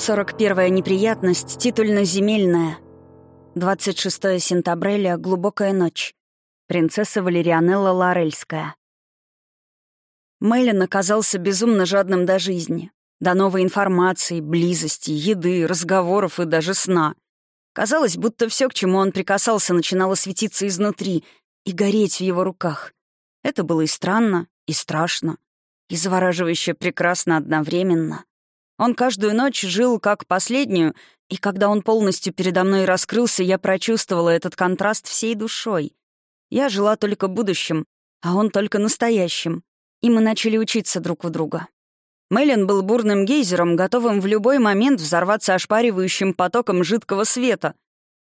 41 неприятность, титульно-земельная. 26 сентября, глубокая ночь. Принцесса Валерианелла Лорельская. Мэйлин оказался безумно жадным до жизни, до новой информации, близости, еды, разговоров и даже сна. Казалось, будто все, к чему он прикасался, начинало светиться изнутри и гореть в его руках. Это было и странно, и страшно, и завораживающе прекрасно одновременно. Он каждую ночь жил как последнюю, и когда он полностью передо мной раскрылся, я прочувствовала этот контраст всей душой. Я жила только будущим, а он только настоящим. И мы начали учиться друг у друга. Мэлен был бурным гейзером, готовым в любой момент взорваться ошпаривающим потоком жидкого света,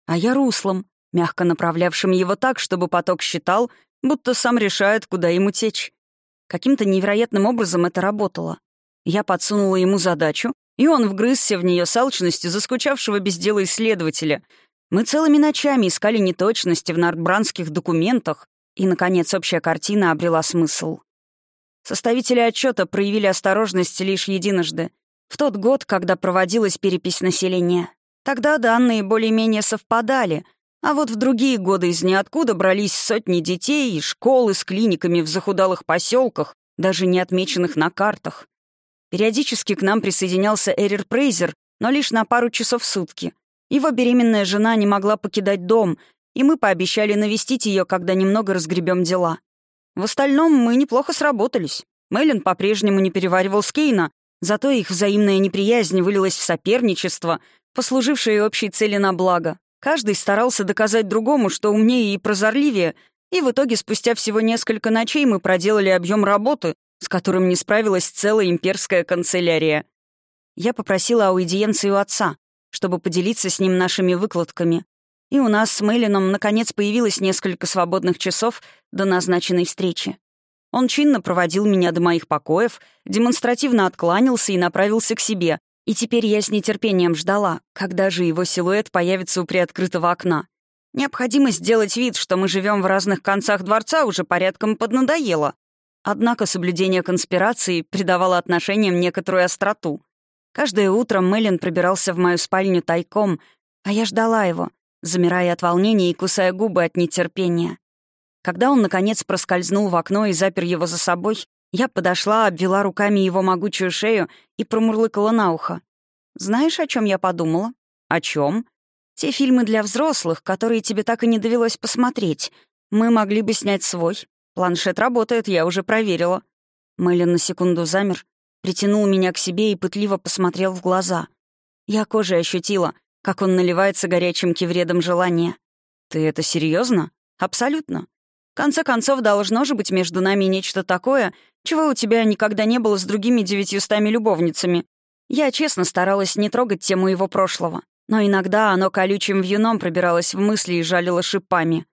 а я руслом, мягко направлявшим его так, чтобы поток считал, будто сам решает, куда ему течь. Каким-то невероятным образом это работало. Я подсунула ему задачу, и он вгрызся в нее с алчностью заскучавшего без дела исследователя. Мы целыми ночами искали неточности в нардбранских документах, и, наконец, общая картина обрела смысл. Составители отчета проявили осторожность лишь единожды, в тот год, когда проводилась перепись населения. Тогда данные более-менее совпадали, а вот в другие годы из ниоткуда брались сотни детей и школы с клиниками в захудалых поселках, даже не отмеченных на картах. Периодически к нам присоединялся Эрир Прейзер, но лишь на пару часов в сутки. Его беременная жена не могла покидать дом, и мы пообещали навестить ее, когда немного разгребем дела. В остальном мы неплохо сработались. Мэлен по-прежнему не переваривал Скейна, зато их взаимная неприязнь вылилась в соперничество, послужившее общей цели на благо. Каждый старался доказать другому, что умнее и прозорливее, и в итоге спустя всего несколько ночей мы проделали объем работы, с которым не справилась целая имперская канцелярия. Я попросила аудиенцию отца, чтобы поделиться с ним нашими выкладками. И у нас с Мейлином наконец появилось несколько свободных часов до назначенной встречи. Он чинно проводил меня до моих покоев, демонстративно откланялся и направился к себе, и теперь я с нетерпением ждала, когда же его силуэт появится у приоткрытого окна. Необходимость сделать вид, что мы живем в разных концах дворца, уже порядком поднадоела. Однако соблюдение конспирации придавало отношениям некоторую остроту. Каждое утро Мэлен пробирался в мою спальню тайком, а я ждала его, замирая от волнения и кусая губы от нетерпения. Когда он, наконец, проскользнул в окно и запер его за собой, я подошла, обвела руками его могучую шею и промурлыкала на ухо. «Знаешь, о чем я подумала?» «О чем? Те фильмы для взрослых, которые тебе так и не довелось посмотреть. Мы могли бы снять свой, Планшет работает, я уже проверила. Мэлен на секунду замер, притянул меня к себе и пытливо посмотрел в глаза. Я кожей ощутила, как он наливается горячим кивредом желания. «Ты это серьезно? Абсолютно. В конце концов, должно же быть между нами нечто такое, чего у тебя никогда не было с другими девятьюстами любовницами. Я честно старалась не трогать тему его прошлого, но иногда оно колючим вьюном пробиралось в мысли и жалило шипами.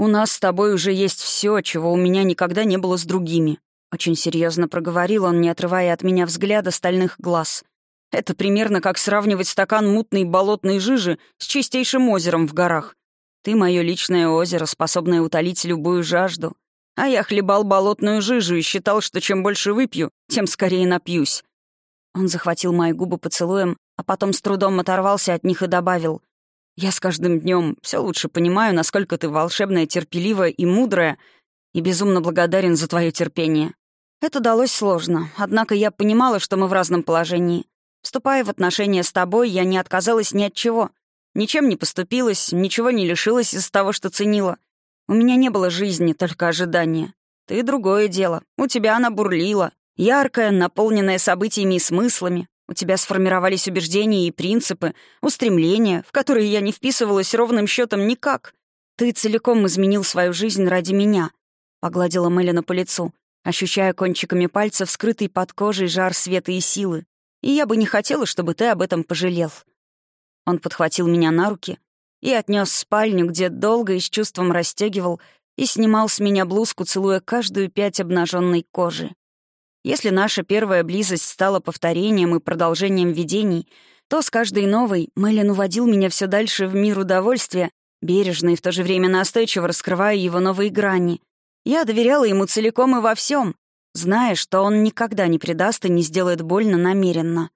«У нас с тобой уже есть все, чего у меня никогда не было с другими», — очень серьезно проговорил он, не отрывая от меня взгляда стальных глаз. «Это примерно как сравнивать стакан мутной болотной жижи с чистейшим озером в горах. Ты — мое личное озеро, способное утолить любую жажду. А я хлебал болотную жижу и считал, что чем больше выпью, тем скорее напьюсь». Он захватил мои губы поцелуем, а потом с трудом оторвался от них и добавил. Я с каждым днем все лучше понимаю, насколько ты волшебная, терпеливая и мудрая, и безумно благодарен за твое терпение. Это далось сложно, однако я понимала, что мы в разном положении. Вступая в отношения с тобой, я не отказалась ни от чего. Ничем не поступилась, ничего не лишилась из того, что ценила. У меня не было жизни, только ожидания. Ты другое дело. У тебя она бурлила. Яркая, наполненная событиями и смыслами. У тебя сформировались убеждения и принципы, устремления, в которые я не вписывалась ровным счетом никак. Ты целиком изменил свою жизнь ради меня», — погладила Мелина по лицу, ощущая кончиками пальцев скрытый под кожей жар света и силы. «И я бы не хотела, чтобы ты об этом пожалел». Он подхватил меня на руки и отнес в спальню, где долго и с чувством расстегивал и снимал с меня блузку, целуя каждую пять обнаженной кожи. Если наша первая близость стала повторением и продолжением видений, то с каждой новой Мэлен уводил меня все дальше в мир удовольствия, бережно и в то же время настойчиво раскрывая его новые грани. Я доверяла ему целиком и во всем, зная, что он никогда не предаст и не сделает больно намеренно.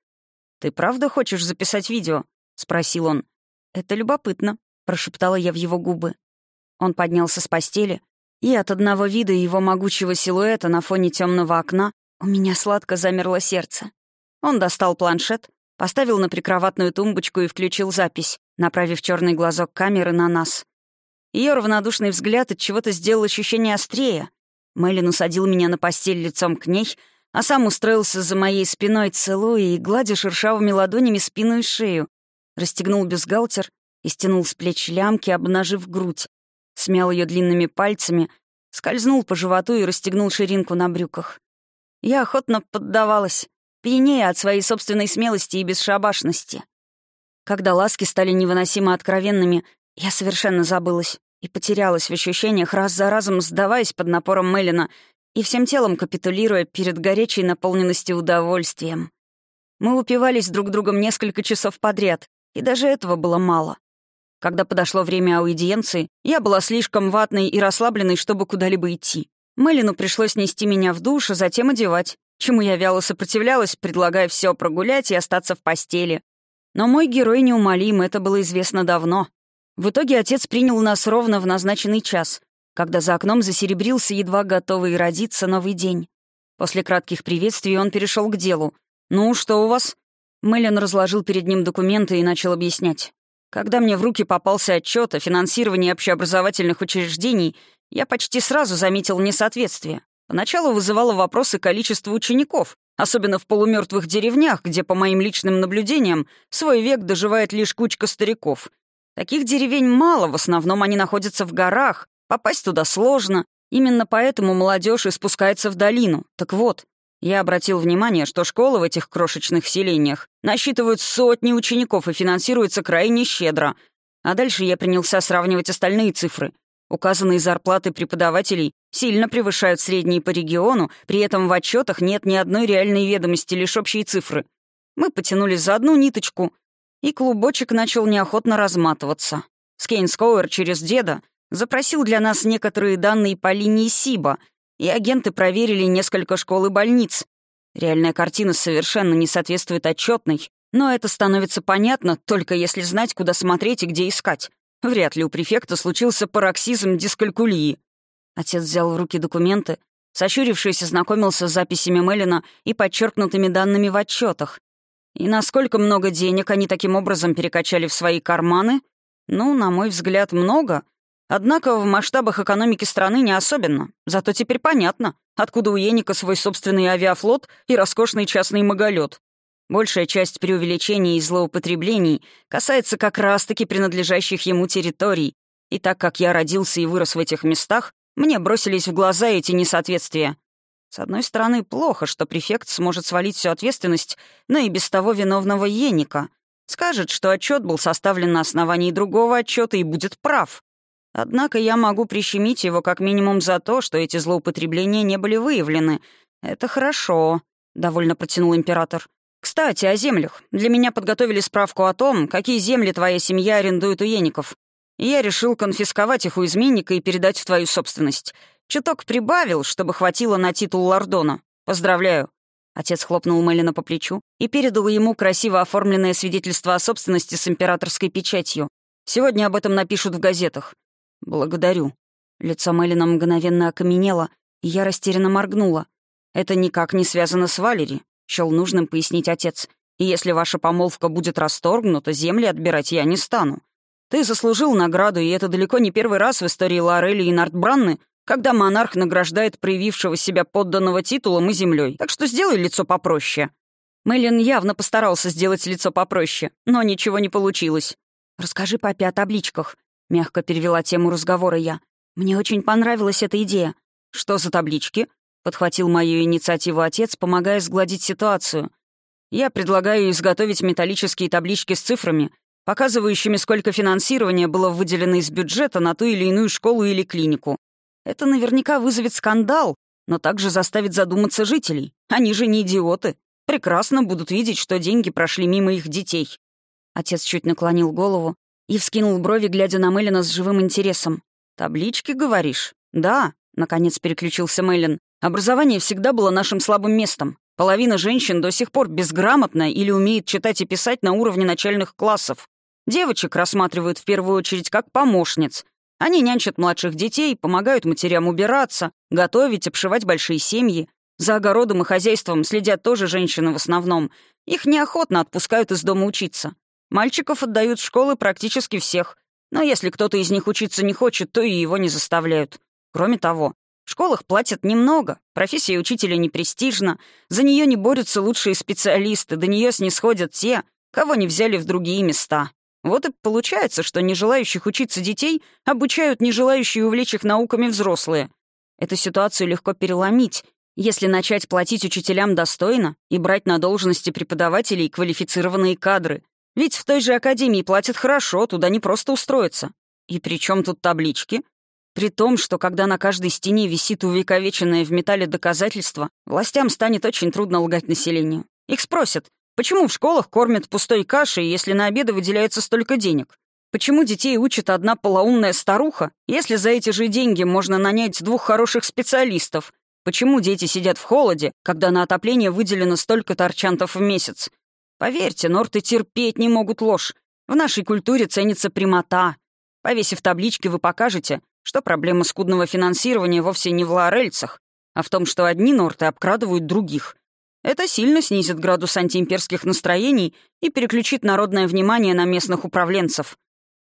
«Ты правда хочешь записать видео?» — спросил он. «Это любопытно», — прошептала я в его губы. Он поднялся с постели, и от одного вида его могучего силуэта на фоне темного окна у меня сладко замерло сердце. Он достал планшет, поставил на прикроватную тумбочку и включил запись, направив черный глазок камеры на нас. Ее равнодушный взгляд от чего-то сделал ощущение острее. Мэлен усадил меня на постель лицом к ней, а сам устроился за моей спиной, целуя и гладя шершавыми ладонями спину и шею. Расстегнул бюстгальтер и стянул с плеч лямки, обнажив грудь. Смял ее длинными пальцами, скользнул по животу и расстегнул ширинку на брюках. Я охотно поддавалась, пьянее от своей собственной смелости и бесшабашности. Когда ласки стали невыносимо откровенными, я совершенно забылась и потерялась в ощущениях, раз за разом сдаваясь под напором Мелина и всем телом капитулируя перед горячей наполненностью удовольствием. Мы упивались друг другом несколько часов подряд, и даже этого было мало. Когда подошло время аудиенции, я была слишком ватной и расслабленной, чтобы куда-либо идти. Мелину пришлось нести меня в душ, а затем одевать, чему я вяло сопротивлялась, предлагая все прогулять и остаться в постели. Но мой герой неумолим, это было известно давно. В итоге отец принял нас ровно в назначенный час, когда за окном засеребрился едва готовый родиться новый день. После кратких приветствий он перешел к делу. «Ну, что у вас?» Мэлен разложил перед ним документы и начал объяснять. Когда мне в руки попался отчет о финансировании общеобразовательных учреждений, я почти сразу заметил несоответствие. Поначалу вызывало вопросы количество учеников, особенно в полумертвых деревнях, где, по моим личным наблюдениям, свой век доживает лишь кучка стариков — Таких деревень мало, в основном они находятся в горах, попасть туда сложно. Именно поэтому молодежь и спускается в долину. Так вот, я обратил внимание, что школы в этих крошечных селениях насчитывают сотни учеников и финансируются крайне щедро. А дальше я принялся сравнивать остальные цифры. Указанные зарплаты преподавателей сильно превышают средние по региону, при этом в отчетах нет ни одной реальной ведомости, лишь общие цифры. Мы потянулись за одну ниточку — и клубочек начал неохотно разматываться. Скейнскоуэр через деда запросил для нас некоторые данные по линии СИБа, и агенты проверили несколько школ и больниц. Реальная картина совершенно не соответствует отчетной, но это становится понятно только если знать, куда смотреть и где искать. Вряд ли у префекта случился пароксизм дискалькулии. Отец взял в руки документы, сощурившись, ознакомился с записями Меллина и подчеркнутыми данными в отчетах. И насколько много денег они таким образом перекачали в свои карманы? Ну, на мой взгляд, много. Однако в масштабах экономики страны не особенно. Зато теперь понятно, откуда у Еника свой собственный авиафлот и роскошный частный маголет. Большая часть преувеличений и злоупотреблений касается как раз-таки принадлежащих ему территорий. И так как я родился и вырос в этих местах, мне бросились в глаза эти несоответствия. С одной стороны, плохо, что префект сможет свалить всю ответственность на и без того виновного Еника. Скажет, что отчет был составлен на основании другого отчета и будет прав. Однако я могу прищемить его как минимум за то, что эти злоупотребления не были выявлены. Это хорошо, — довольно протянул император. «Кстати, о землях. Для меня подготовили справку о том, какие земли твоя семья арендует у Еников. я решил конфисковать их у изменника и передать в твою собственность. Чуток прибавил, чтобы хватило на титул лордона. Поздравляю». Отец хлопнул Мелина по плечу и передал ему красиво оформленное свидетельство о собственности с императорской печатью. «Сегодня об этом напишут в газетах». «Благодарю». Лицо Мелина мгновенно окаменело, и я растерянно моргнула. «Это никак не связано с Валери», — счёл нужным пояснить отец. «И если ваша помолвка будет расторгнута, земли отбирать я не стану. Ты заслужил награду, и это далеко не первый раз в истории Лорели и Нартбранны, когда монарх награждает проявившего себя подданного титулом и землей. Так что сделай лицо попроще». Мэлен явно постарался сделать лицо попроще, но ничего не получилось. «Расскажи папе о табличках», — мягко перевела тему разговора я. «Мне очень понравилась эта идея». «Что за таблички?» — подхватил мою инициативу отец, помогая сгладить ситуацию. «Я предлагаю изготовить металлические таблички с цифрами, показывающими, сколько финансирования было выделено из бюджета на ту или иную школу или клинику. Это наверняка вызовет скандал, но также заставит задуматься жителей. Они же не идиоты. Прекрасно будут видеть, что деньги прошли мимо их детей. Отец чуть наклонил голову и вскинул брови, глядя на Мелина с живым интересом. «Таблички, говоришь?» «Да», — наконец переключился Мелин. «Образование всегда было нашим слабым местом. Половина женщин до сих пор безграмотна или умеет читать и писать на уровне начальных классов. Девочек рассматривают в первую очередь как помощниц. Они нянчат младших детей, помогают матерям убираться, готовить, обшивать большие семьи. За огородом и хозяйством следят тоже женщины в основном. Их неохотно отпускают из дома учиться. Мальчиков отдают в школы практически всех. Но если кто-то из них учиться не хочет, то и его не заставляют. Кроме того, в школах платят немного, профессия учителя не престижна, за нее не борются лучшие специалисты, до нее снисходят те, кого не взяли в другие места. Вот и получается, что не желающих учиться детей обучают не желающие увлечь их науками взрослые. Эту ситуацию легко переломить, если начать платить учителям достойно и брать на должности преподавателей квалифицированные кадры. Ведь в той же академии платят хорошо, туда не просто устроиться. И при чем тут таблички? При том, что когда на каждой стене висит увековеченное в металле доказательство, властям станет очень трудно лгать населению. Их спросят, почему в школах кормят пустой кашей, если на обеды выделяется столько денег? Почему детей учит одна полоумная старуха, если за эти же деньги можно нанять двух хороших специалистов? Почему дети сидят в холоде, когда на отопление выделено столько торчантов в месяц? Поверьте, норты терпеть не могут ложь. В нашей культуре ценится прямота. Повесив таблички, вы покажете, что проблема скудного финансирования вовсе не в лаорельцах, а в том, что одни норты обкрадывают других. Это сильно снизит градус антиимперских настроений и переключит народное внимание на местных управленцев.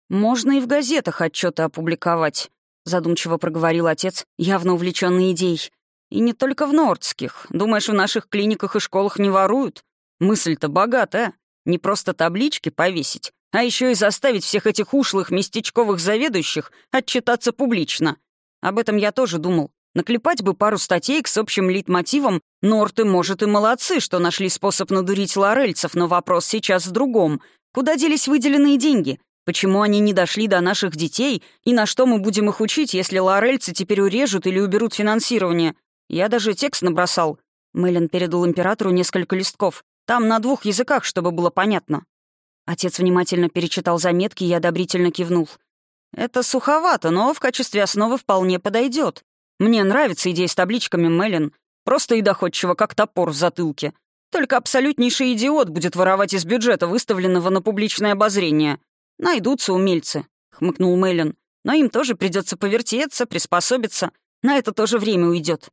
«Можно и в газетах отчеты опубликовать», — задумчиво проговорил отец, явно увлеченный идеей. «И не только в нордских. Думаешь, в наших клиниках и школах не воруют? Мысль-то богатая. Не просто таблички повесить, а еще и заставить всех этих ушлых местечковых заведующих отчитаться публично. Об этом я тоже думал. Наклепать бы пару статей с общим лейтмотивом «Норты, может, и молодцы, что нашли способ надурить лорельцев, но вопрос сейчас в другом. Куда делись выделенные деньги? Почему они не дошли до наших детей? И на что мы будем их учить, если лорельцы теперь урежут или уберут финансирование? Я даже текст набросал». Мэлен передал императору несколько листков. Там на двух языках, чтобы было понятно. Отец внимательно перечитал заметки и одобрительно кивнул. «Это суховато, но в качестве основы вполне подойдет. Мне нравится идея с табличками, Меллин. Просто и доходчиво, как топор в затылке. Только абсолютнейший идиот будет воровать из бюджета, выставленного на публичное обозрение. Найдутся умельцы», — хмыкнул Меллин. «Но им тоже придется повертеться, приспособиться. На это тоже время уйдет.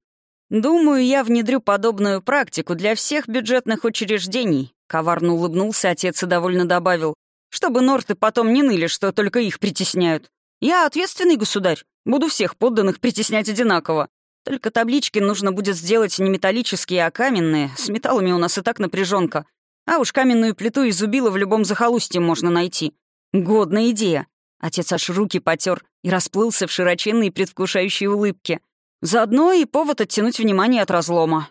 Думаю, я внедрю подобную практику для всех бюджетных учреждений, Коварно улыбнулся отец и довольно добавил, чтобы норты потом не ныли, что только их притесняют. Я ответственный государь, буду всех подданных притеснять одинаково. Только таблички нужно будет сделать не металлические, а каменные. С металлами у нас и так напряженка. А уж каменную плиту из зубила в любом захолустье можно найти. Годная идея. Отец аж руки потер и расплылся в широченной предвкушающей улыбке. Заодно и повод оттянуть внимание от разлома.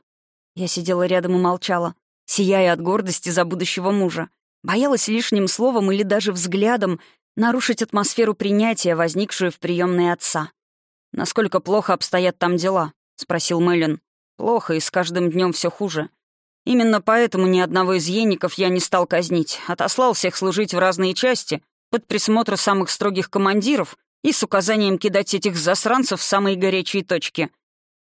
Я сидела рядом и молчала сияя от гордости за будущего мужа. Боялась лишним словом или даже взглядом нарушить атмосферу принятия, возникшую в приемной отца. «Насколько плохо обстоят там дела?» — спросил Мэлен. «Плохо, и с каждым днем все хуже. Именно поэтому ни одного из ейников я не стал казнить, отослал всех служить в разные части, под присмотр самых строгих командиров и с указанием кидать этих засранцев в самые горячие точки.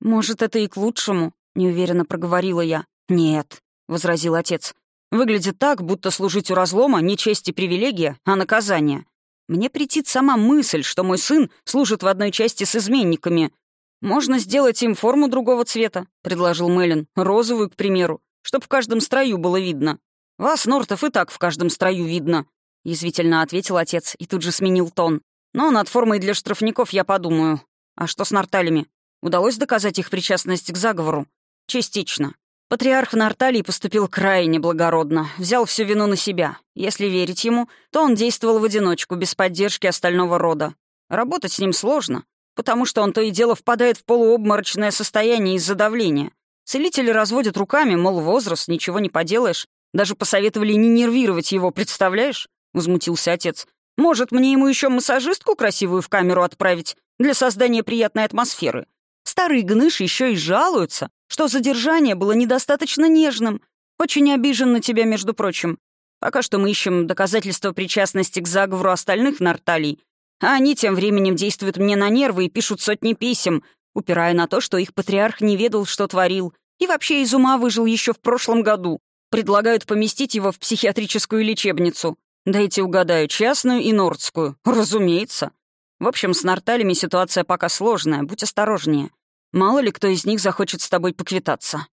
«Может, это и к лучшему», — неуверенно проговорила я. «Нет, — возразил отец. «Выглядит так, будто служить у разлома не честь и привилегия, а наказание. Мне претит сама мысль, что мой сын служит в одной части с изменниками. Можно сделать им форму другого цвета», — предложил Мэлен. «Розовую, к примеру, чтоб в каждом строю было видно. Вас, Нортов, и так в каждом строю видно», — язвительно ответил отец и тут же сменил тон. «Но над формой для штрафников я подумаю. А что с Нарталями? Удалось доказать их причастность к заговору? Частично. Патриарх Нарталий поступил крайне благородно, взял всю вину на себя. Если верить ему, то он действовал в одиночку, без поддержки остального рода. Работать с ним сложно, потому что он то и дело впадает в полуобморочное состояние из-за давления. Целители разводят руками, мол, возраст, ничего не поделаешь. Даже посоветовали не нервировать его, представляешь? Возмутился отец. Может, мне ему еще массажистку красивую в камеру отправить для создания приятной атмосферы? Старый гныш еще и жалуется, что задержание было недостаточно нежным. Очень обижен на тебя, между прочим. Пока что мы ищем доказательства причастности к заговору остальных нарталий, а они тем временем действуют мне на нервы и пишут сотни писем, упирая на то, что их патриарх не ведал, что творил, И вообще из ума выжил еще в прошлом году. Предлагают поместить его в психиатрическую лечебницу. Дайте угадаю, частную и нордскую. Разумеется. В общем, с нарталями ситуация пока сложная, будь осторожнее. Мало ли кто из них захочет с тобой поквитаться».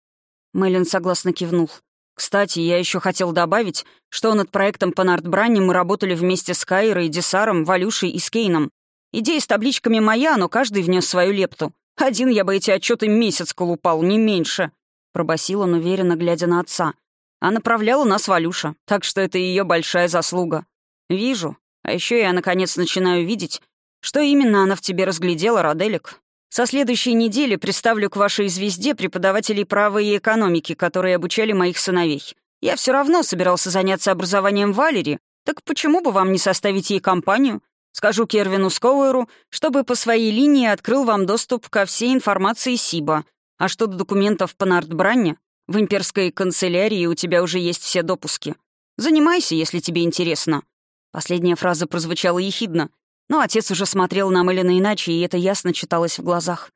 Мэлен согласно кивнул. Кстати, я еще хотел добавить, что над проектом по Нартбранне мы работали вместе с Кайрой, Десаром, Валюшей и Скейном. Идея с табличками моя, но каждый внес свою лепту. Один я бы эти отчеты месяц колупал, не меньше. Пробасил он уверенно, глядя на отца. А направляла нас Валюша, так что это ее большая заслуга. Вижу. А еще я, наконец, начинаю видеть, что именно она в тебе разглядела, Роделик. Со следующей недели представлю к вашей звезде преподавателей права и экономики, которые обучали моих сыновей. Я все равно собирался заняться образованием Валери, так почему бы вам не составить ей компанию? Скажу Кервину Скоуэру, чтобы по своей линии открыл вам доступ ко всей информации СИБа. А что до документов по Нартбранне, в имперской канцелярии у тебя уже есть все допуски. Занимайся, если тебе интересно». Последняя фраза прозвучала ехидно, но отец уже смотрел на Мэллина иначе, и это ясно читалось в глазах.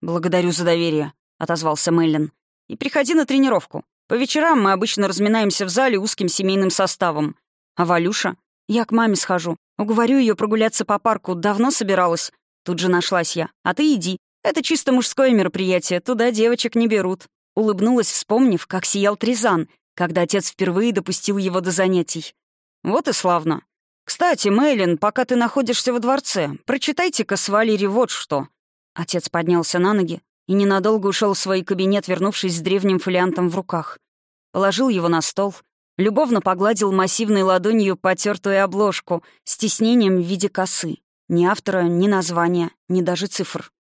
«Благодарю за доверие», — отозвался Мэллин. «И приходи на тренировку. По вечерам мы обычно разминаемся в зале узким семейным составом. А Валюша? Я к маме схожу. Уговорю ее прогуляться по парку. Давно собиралась. Тут же нашлась я. А ты иди. Это чисто мужское мероприятие. Туда девочек не берут». Улыбнулась, вспомнив, как сиял Тризан, когда отец впервые допустил его до занятий. «Вот и славно. «Кстати, Мэйлин, пока ты находишься во дворце, прочитайте-ка с Валери вот что». Отец поднялся на ноги и ненадолго ушел в свой кабинет, вернувшись с древним фолиантом в руках. Положил его на стол, любовно погладил массивной ладонью потертую обложку с тиснением в виде косы. Ни автора, ни названия, ни даже цифр.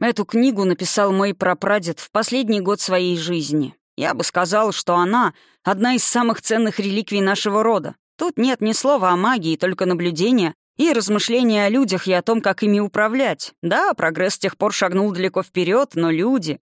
Эту книгу написал мой прапрадед в последний год своей жизни. Я бы сказал, что она — одна из самых ценных реликвий нашего рода. Тут нет ни слова о магии, только наблюдения и размышления о людях и о том, как ими управлять. Да, прогресс с тех пор шагнул далеко вперед, но люди...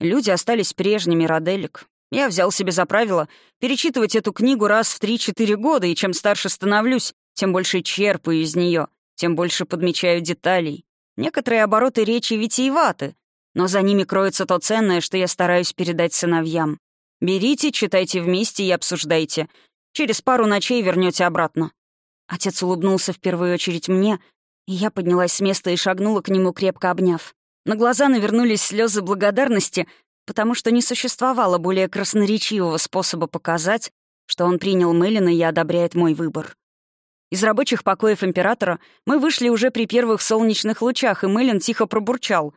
Люди остались прежними, Роделик. Я взял себе за правило перечитывать эту книгу раз в 3-4 года, и чем старше становлюсь, тем больше черпаю из нее, тем больше подмечаю деталей. Некоторые обороты речи витиеваты, но за ними кроется то ценное, что я стараюсь передать сыновьям. Берите, читайте вместе и обсуждайте. Через пару ночей вернете обратно». Отец улыбнулся в первую очередь мне, и я поднялась с места и шагнула к нему, крепко обняв. На глаза навернулись слезы благодарности, потому что не существовало более красноречивого способа показать, что он принял Мелина и одобряет мой выбор. Из рабочих покоев императора мы вышли уже при первых солнечных лучах, и Мелин тихо пробурчал.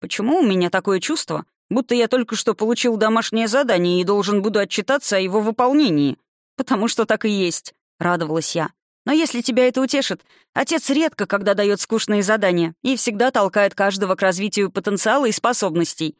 «Почему у меня такое чувство, будто я только что получил домашнее задание и должен буду отчитаться о его выполнении?» «Потому что так и есть», — радовалась я. «Но если тебя это утешит, отец редко когда дает скучные задания и всегда толкает каждого к развитию потенциала и способностей.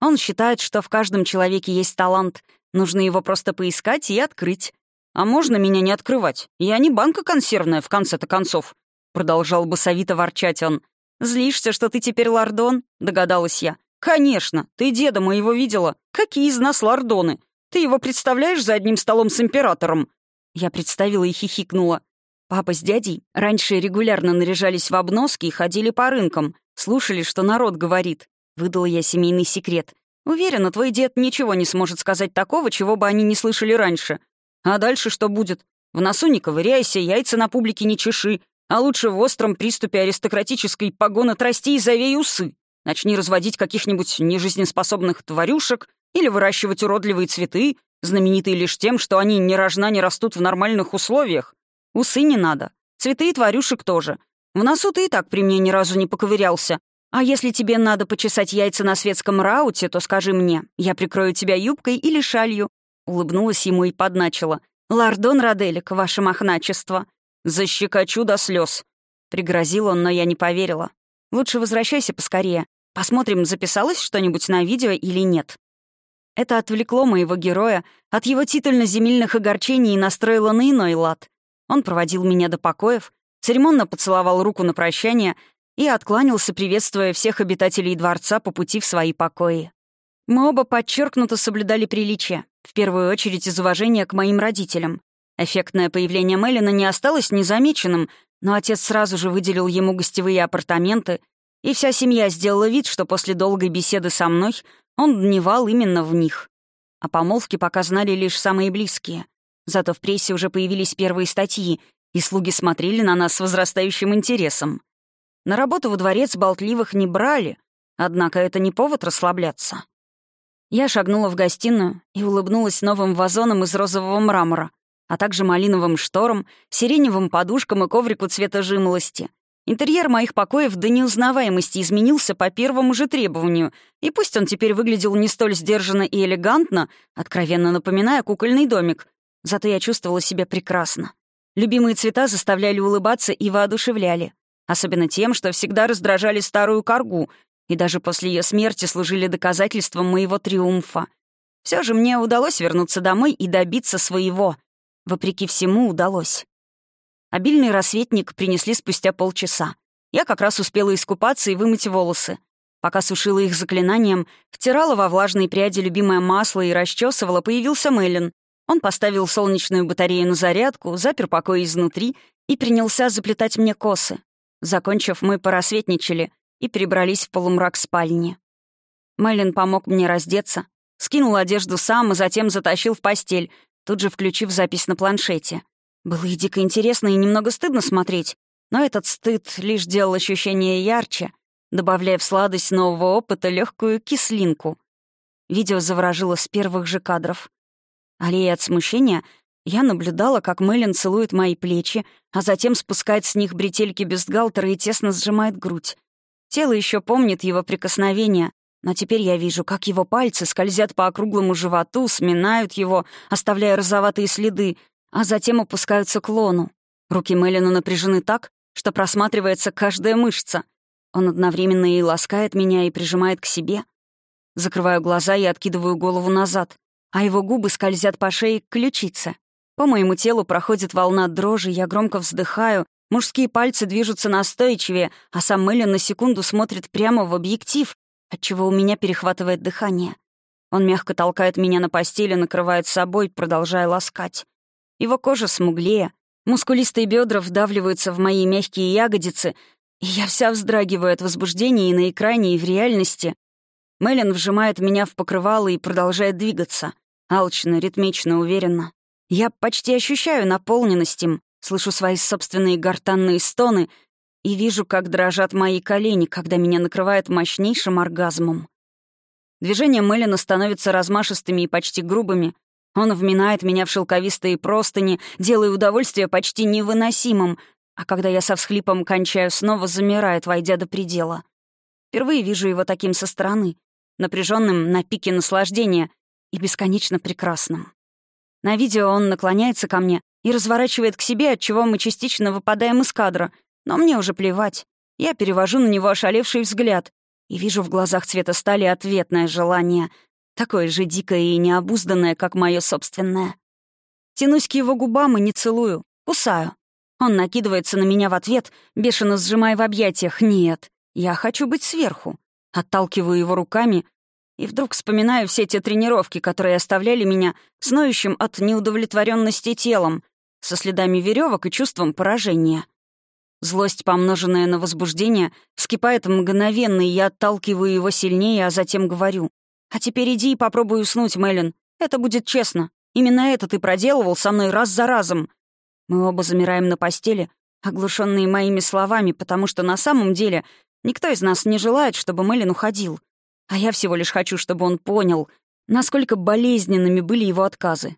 Он считает, что в каждом человеке есть талант, нужно его просто поискать и открыть. А можно меня не открывать? Я не банка консервная, в конце-то концов», — продолжал басовито ворчать он. «Злишься, что ты теперь лордон?» — догадалась я. «Конечно, ты деда моего видела. Какие из нас лордоны? Ты его представляешь за одним столом с императором?» Я представила и хихикнула. Папа с дядей раньше регулярно наряжались в обноски и ходили по рынкам, слушали, что народ говорит. Выдала я семейный секрет. Уверена, твой дед ничего не сможет сказать такого, чего бы они не слышали раньше. А дальше что будет? В носу не ковыряйся, яйца на публике не чеши, а лучше в остром приступе аристократической погоны трости и завей усы. Начни разводить каких-нибудь нежизнеспособных тварюшек, или выращивать уродливые цветы, знаменитые лишь тем, что они ни рожна не растут в нормальных условиях. Усы не надо. Цветы и тварюшек тоже. В носу ты и так при мне ни разу не поковырялся. А если тебе надо почесать яйца на светском рауте, то скажи мне. Я прикрою тебя юбкой или шалью». Улыбнулась ему и подначила. «Лордон Роделик, ваше мохначество». «Защекочу до слез. Пригрозил он, но я не поверила. «Лучше возвращайся поскорее. Посмотрим, записалось что-нибудь на видео или нет». Это отвлекло моего героя от его титульно-земельных огорчений и настроило на иной лад. Он проводил меня до покоев, церемонно поцеловал руку на прощание и откланялся, приветствуя всех обитателей дворца по пути в свои покои. Мы оба подчеркнуто соблюдали приличие, в первую очередь из уважения к моим родителям. Эффектное появление Мелина не осталось незамеченным, но отец сразу же выделил ему гостевые апартаменты, и вся семья сделала вид, что после долгой беседы со мной Он дневал именно в них. О помолвке пока знали лишь самые близкие. Зато в прессе уже появились первые статьи, и слуги смотрели на нас с возрастающим интересом. На работу во дворец болтливых не брали, однако это не повод расслабляться. Я шагнула в гостиную и улыбнулась новым вазоном из розового мрамора, а также малиновым шторам, сиреневым подушкам и коврику цвета жимолости. Интерьер моих покоев до неузнаваемости изменился по первому же требованию, и пусть он теперь выглядел не столь сдержанно и элегантно, откровенно напоминая кукольный домик, зато я чувствовала себя прекрасно. Любимые цвета заставляли улыбаться и воодушевляли. Особенно тем, что всегда раздражали старую коргу, и даже после ее смерти служили доказательством моего триумфа. Все же мне удалось вернуться домой и добиться своего. Вопреки всему удалось. Обильный рассветник принесли спустя полчаса. Я как раз успела искупаться и вымыть волосы. Пока сушила их заклинанием, втирала во влажные пряди любимое масло и расчесывала, появился Мэлен. Он поставил солнечную батарею на зарядку, запер покой изнутри и принялся заплетать мне косы. Закончив, мы порасветничали и прибрались в полумрак спальни. Мэлен помог мне раздеться, скинул одежду сам и затем затащил в постель, тут же включив запись на планшете. Было и дико интересно, и немного стыдно смотреть, но этот стыд лишь делал ощущение ярче, добавляя в сладость нового опыта легкую кислинку. Видео заворожило с первых же кадров. Аллея от смущения, я наблюдала, как Мэлен целует мои плечи, а затем спускает с них бретельки бюстгальтера и тесно сжимает грудь. Тело еще помнит его прикосновение, но теперь я вижу, как его пальцы скользят по округлому животу, сминают его, оставляя розоватые следы, а затем опускаются к лону. Руки Мэлена напряжены так, что просматривается каждая мышца. Он одновременно и ласкает меня, и прижимает к себе. Закрываю глаза и откидываю голову назад а его губы скользят по шее к ключице. По моему телу проходит волна дрожи, я громко вздыхаю, мужские пальцы движутся настойчивее, а сам Мэлен на секунду смотрит прямо в объектив, отчего у меня перехватывает дыхание. Он мягко толкает меня на постели, накрывает собой, продолжая ласкать. Его кожа смуглее, мускулистые бедра вдавливаются в мои мягкие ягодицы, и я вся вздрагиваю от возбуждения и на экране, и в реальности. Мэлен вжимает меня в покрывало и продолжает двигаться. Алчно, ритмично, уверенно. Я почти ощущаю наполненность им, слышу свои собственные гортанные стоны и вижу, как дрожат мои колени, когда меня накрывает мощнейшим оргазмом. Движения Мэлина становятся размашистыми и почти грубыми. Он вминает меня в шелковистые простыни, делая удовольствие почти невыносимым, а когда я со всхлипом кончаю, снова замирает, войдя до предела. Впервые вижу его таким со стороны, напряженным на пике наслаждения — и бесконечно прекрасным. На видео он наклоняется ко мне и разворачивает к себе, от чего мы частично выпадаем из кадра, но мне уже плевать. Я перевожу на него ошалевший взгляд и вижу в глазах цвета стали ответное желание, такое же дикое и необузданное, как мое собственное. Тянусь к его губам и не целую, кусаю. Он накидывается на меня в ответ, бешено сжимая в объятиях. «Нет, я хочу быть сверху». Отталкиваю его руками, и вдруг вспоминаю все те тренировки, которые оставляли меня сноющим от неудовлетворенности телом, со следами веревок и чувством поражения. Злость, помноженная на возбуждение, вскипает мгновенно, и я отталкиваю его сильнее, а затем говорю. «А теперь иди и попробуй уснуть, Мэлен. Это будет честно. Именно это ты проделывал со мной раз за разом». Мы оба замираем на постели, оглушенные моими словами, потому что на самом деле никто из нас не желает, чтобы Мэлен уходил. А я всего лишь хочу, чтобы он понял, насколько болезненными были его отказы.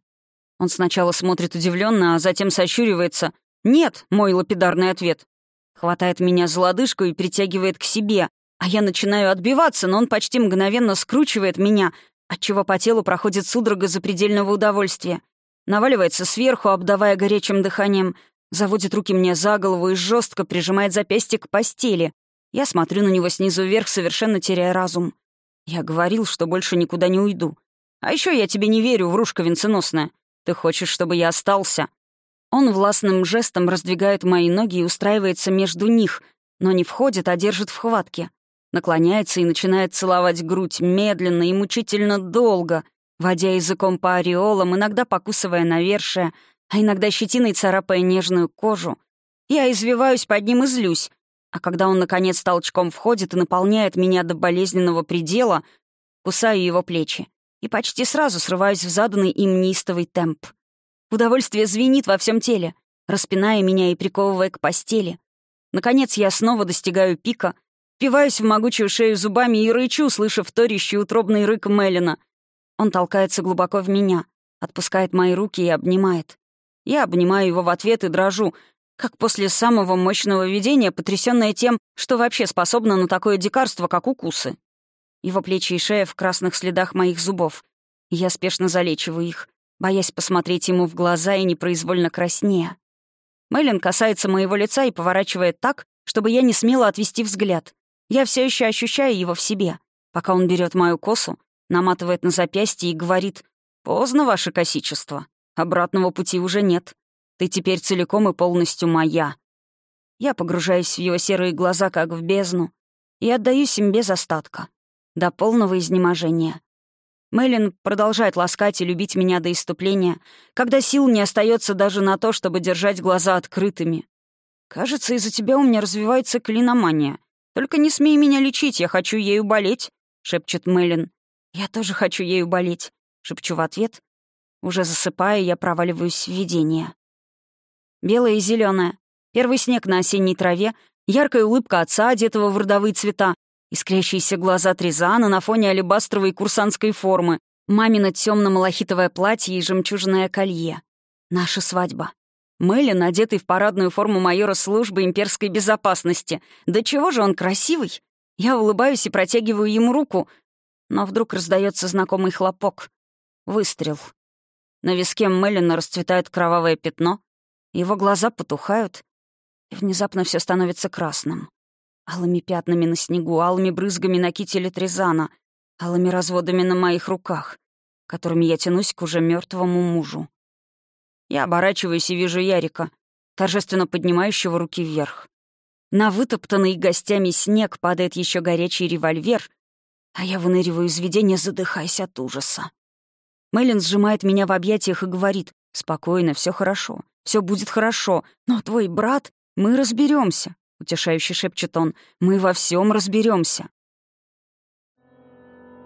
Он сначала смотрит удивленно, а затем сощуривается. «Нет», — мой лапидарный ответ. Хватает меня за лодыжку и притягивает к себе, а я начинаю отбиваться, но он почти мгновенно скручивает меня, отчего по телу проходит судорога запредельного удовольствия. Наваливается сверху, обдавая горячим дыханием, заводит руки мне за голову и жестко прижимает запястье к постели. Я смотрю на него снизу вверх, совершенно теряя разум. Я говорил, что больше никуда не уйду. А еще я тебе не верю, врушка венценосная. Ты хочешь, чтобы я остался?» Он властным жестом раздвигает мои ноги и устраивается между них, но не входит, а держит в хватке. Наклоняется и начинает целовать грудь медленно и мучительно долго, водя языком по ореолам, иногда покусывая навершие, а иногда щетиной царапая нежную кожу. Я извиваюсь под ним и злюсь, а когда он, наконец, толчком входит и наполняет меня до болезненного предела, кусаю его плечи и почти сразу срываюсь в заданный им неистовый темп. Удовольствие звенит во всем теле, распиная меня и приковывая к постели. Наконец я снова достигаю пика, впиваюсь в могучую шею зубами и рычу, слыша вторящий утробный рык Мелина. Он толкается глубоко в меня, отпускает мои руки и обнимает. Я обнимаю его в ответ и дрожу, как после самого мощного видения, потрясённая тем, что вообще способна на такое дикарство, как укусы. Его плечи и шея в красных следах моих зубов. Я спешно залечиваю их, боясь посмотреть ему в глаза и непроизвольно краснея. Мэлен касается моего лица и поворачивает так, чтобы я не смела отвести взгляд. Я все еще ощущаю его в себе, пока он берет мою косу, наматывает на запястье и говорит «Поздно, ваше косичество. Обратного пути уже нет. Ты теперь целиком и полностью моя». Я погружаюсь в его серые глаза, как в бездну, и отдаюсь им без остатка, до полного изнеможения. Мэлен продолжает ласкать и любить меня до иступления, когда сил не остается даже на то, чтобы держать глаза открытыми. «Кажется, из-за тебя у меня развивается клиномания. Только не смей меня лечить, я хочу ею болеть», — шепчет Мэлен. «Я тоже хочу ею болеть», — шепчу в ответ. Уже засыпая, я проваливаюсь в видение. Белое и зеленое. Первый снег на осенней траве, яркая улыбка отца, одетого в родовые цвета, Искрящиеся глаза Тризана на фоне алебастровой курсантской формы, мамино темно-малахитовое платье и жемчужное колье. Наша свадьба. Мэлен, одетый в парадную форму майора службы имперской безопасности. Да чего же он красивый? Я улыбаюсь и протягиваю ему руку, но вдруг раздается знакомый хлопок. Выстрел. На виске Мэлена расцветает кровавое пятно, его глаза потухают, и внезапно все становится красным. Алыми пятнами на снегу, алыми брызгами на кителе Трезана, алыми разводами на моих руках, которыми я тянусь к уже мертвому мужу. Я оборачиваюсь и вижу Ярика, торжественно поднимающего руки вверх. На вытоптанный гостями снег падает еще горячий револьвер, а я выныриваю из видения, задыхаясь от ужаса. Мэлен сжимает меня в объятиях и говорит, «Спокойно, все хорошо, все будет хорошо, но твой брат, мы разберемся. — утешающе шепчет он. «Мы во всем разберемся.